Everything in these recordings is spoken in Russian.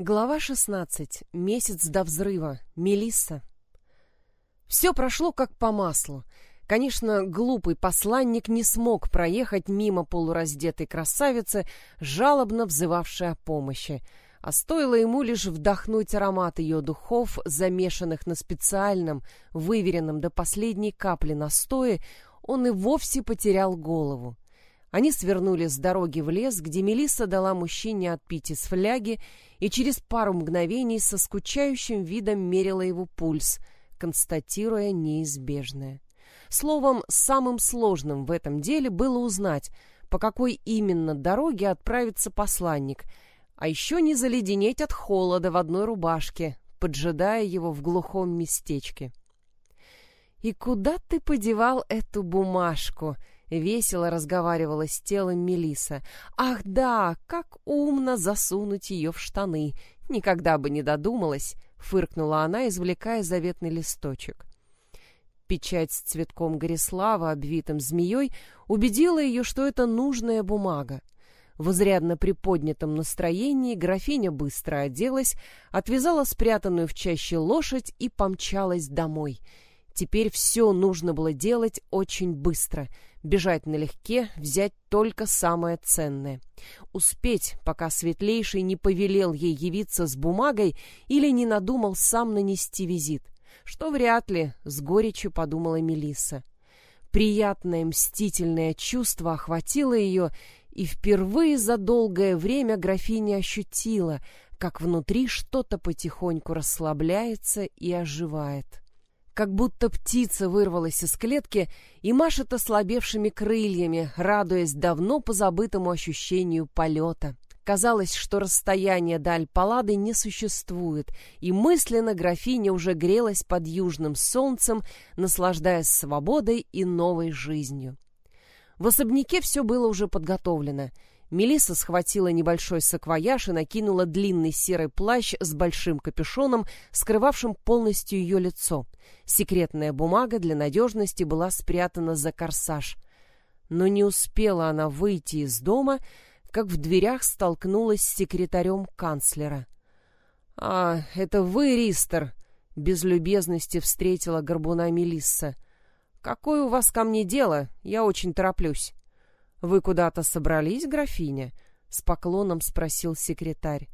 Глава 16. Месяц до взрыва. Мелисса. Все прошло как по маслу. Конечно, глупый посланник не смог проехать мимо полураздетой красавицы, жалобно взывавшей о помощи. А стоило ему лишь вдохнуть аромат ее духов, замешанных на специальном, выверенном до последней капли настое, он и вовсе потерял голову. Они свернули с дороги в лес, где Мелисса дала мужчине отпить из фляги и через пару мгновений со скучающим видом мерила его пульс, констатируя неизбежное. Словом, самым сложным в этом деле было узнать, по какой именно дороге отправится посланник, а еще не заледенеть от холода в одной рубашке, поджидая его в глухом местечке. «И куда ты подевал эту бумажку?» Весело разговаривала с телом Мелиса. Ах да, как умно засунуть ее в штаны. Никогда бы не додумалась, фыркнула она, извлекая заветный листочек. Печать с цветком Горислава, обвитым змеей, убедила ее, что это нужная бумага. В изрядно приподнятом настроении графиня быстро оделась, отвязала спрятанную в чаще лошадь и помчалась домой. Теперь все нужно было делать очень быстро — бежать налегке, взять только самое ценное. Успеть, пока Светлейший не повелел ей явиться с бумагой или не надумал сам нанести визит. Что вряд ли, с горечью подумала Мелисса. Приятное мстительное чувство охватило ее, и впервые за долгое время графиня ощутила, как внутри что-то потихоньку расслабляется и оживает как будто птица вырвалась из клетки и машет ослабевшими крыльями, радуясь давно позабытому ощущению полета. Казалось, что расстояние до Альпалады не существует, и мысленно графиня уже грелась под южным солнцем, наслаждаясь свободой и новой жизнью. В особняке все было уже подготовлено — Мелисса схватила небольшой саквояж и накинула длинный серый плащ с большим капюшоном, скрывавшим полностью ее лицо. Секретная бумага для надежности была спрятана за корсаж. Но не успела она выйти из дома, как в дверях столкнулась с секретарем канцлера. «А, это вы, Ристер!» — без любезности встретила горбуна Мелисса. «Какое у вас ко мне дело? Я очень тороплюсь». «Вы куда-то собрались, графиня?» — с поклоном спросил секретарь.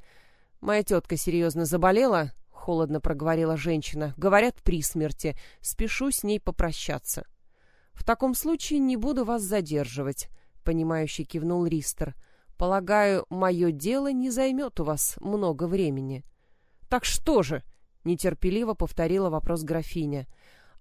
«Моя тетка серьезно заболела?» — холодно проговорила женщина. «Говорят, при смерти. Спешу с ней попрощаться». «В таком случае не буду вас задерживать», — понимающе кивнул Ристер. «Полагаю, мое дело не займет у вас много времени». «Так что же?» — нетерпеливо повторила вопрос графиня.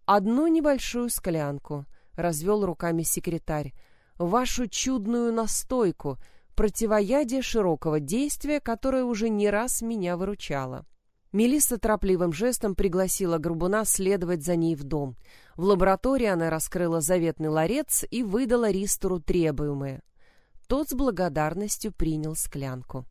«Одну небольшую склянку», — развел руками секретарь вашу чудную настойку, противоядие широкого действия, которое уже не раз меня выручало. Мелисса торопливым жестом пригласила Грубуна следовать за ней в дом. В лаборатории она раскрыла заветный ларец и выдала Ристору требуемое. Тот с благодарностью принял склянку.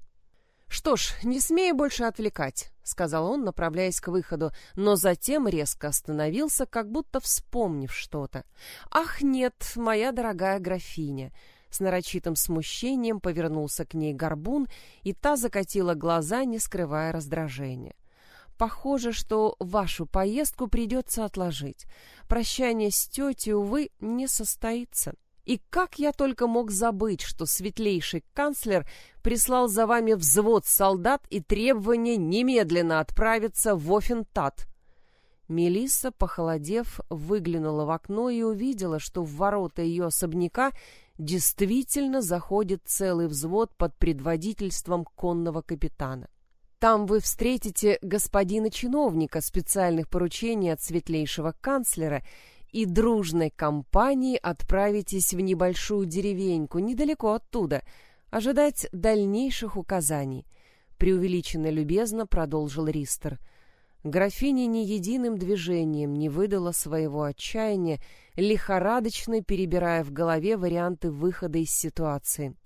«Что ж, не смею больше отвлекать», — сказал он, направляясь к выходу, но затем резко остановился, как будто вспомнив что-то. «Ах, нет, моя дорогая графиня!» С нарочитым смущением повернулся к ней горбун, и та закатила глаза, не скрывая раздражения. «Похоже, что вашу поездку придется отложить. Прощание с тетей, увы, не состоится». И как я только мог забыть, что светлейший канцлер прислал за вами взвод солдат и требование немедленно отправиться в Офентат. Мелисса, похолодев, выглянула в окно и увидела, что в ворота ее особняка действительно заходит целый взвод под предводительством конного капитана. Там вы встретите господина чиновника специальных поручений от светлейшего канцлера и дружной компанией отправитесь в небольшую деревеньку недалеко оттуда, ожидать дальнейших указаний. Преувеличенно любезно продолжил Ристер. Графиня ни единым движением не выдала своего отчаяния, лихорадочно перебирая в голове варианты выхода из ситуации.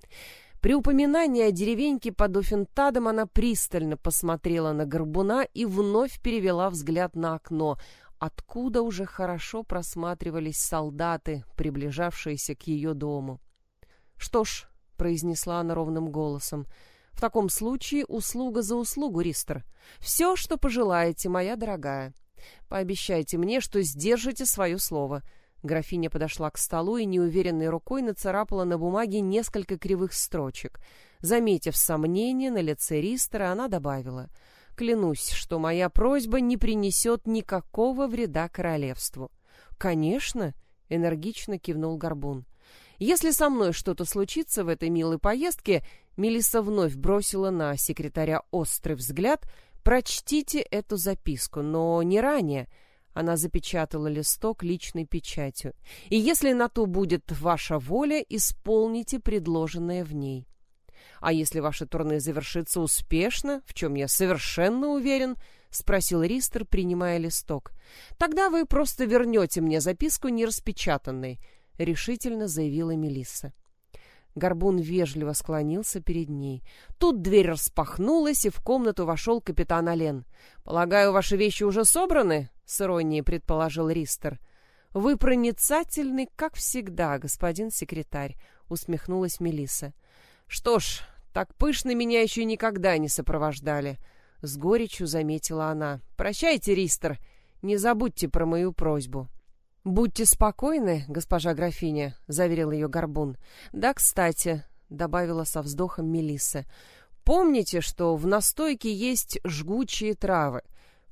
При упоминании о деревеньке под Офентадом она пристально посмотрела на Горбуна и вновь перевела взгляд на окно, откуда уже хорошо просматривались солдаты, приближавшиеся к ее дому. «Что ж», — произнесла она ровным голосом, — В таком случае услуга за услугу, Ристер. Все, что пожелаете, моя дорогая. Пообещайте мне, что сдержите свое слово. Графиня подошла к столу и неуверенной рукой нацарапала на бумаге несколько кривых строчек. Заметив сомнение на лице Ристера, она добавила — Клянусь, что моя просьба не принесет никакого вреда королевству. Конечно, энергично кивнул Горбун. Если со мной что-то случится в этой милой поездке, Мелисса вновь бросила на секретаря острый взгляд. Прочтите эту записку, но не ранее. Она запечатала листок личной печатью. И если на то будет ваша воля, исполните предложенное в ней. А если ваше турне завершится успешно, в чем я совершенно уверен, спросил Ристер, принимая листок. Тогда вы просто вернете мне записку нераспечатанной, решительно заявила Мелисса. Горбун вежливо склонился перед ней. Тут дверь распахнулась, и в комнату вошел капитан Ален. «Полагаю, ваши вещи уже собраны?» — с иронией предположил Ристер. «Вы проницательны, как всегда, господин секретарь», — усмехнулась Мелисса. «Что ж, так пышно меня еще никогда не сопровождали», — с горечью заметила она. «Прощайте, Ристер, не забудьте про мою просьбу». «Будьте спокойны, госпожа графиня», — заверил ее Горбун. «Да, кстати», — добавила со вздохом Мелисса, — «помните, что в настойке есть жгучие травы.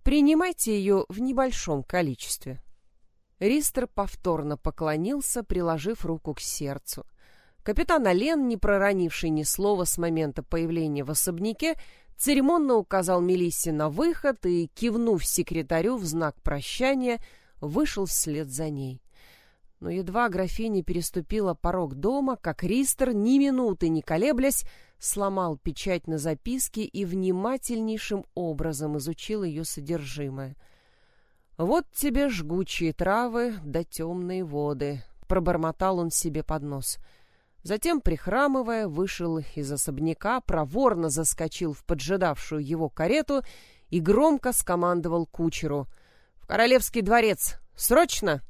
Принимайте ее в небольшом количестве». Ристер повторно поклонился, приложив руку к сердцу. Капитан Ален, не проронивший ни слова с момента появления в особняке, церемонно указал Мелиссе на выход и, кивнув секретарю в знак прощания, вышел вслед за ней. Но едва графиня переступила порог дома, как Ристер, ни минуты не колеблясь, сломал печать на записке и внимательнейшим образом изучил ее содержимое. «Вот тебе жгучие травы да темные воды», — пробормотал он себе под нос — Затем, прихрамывая, вышел из особняка, проворно заскочил в поджидавшую его карету и громко скомандовал кучеру. «В королевский дворец! Срочно!»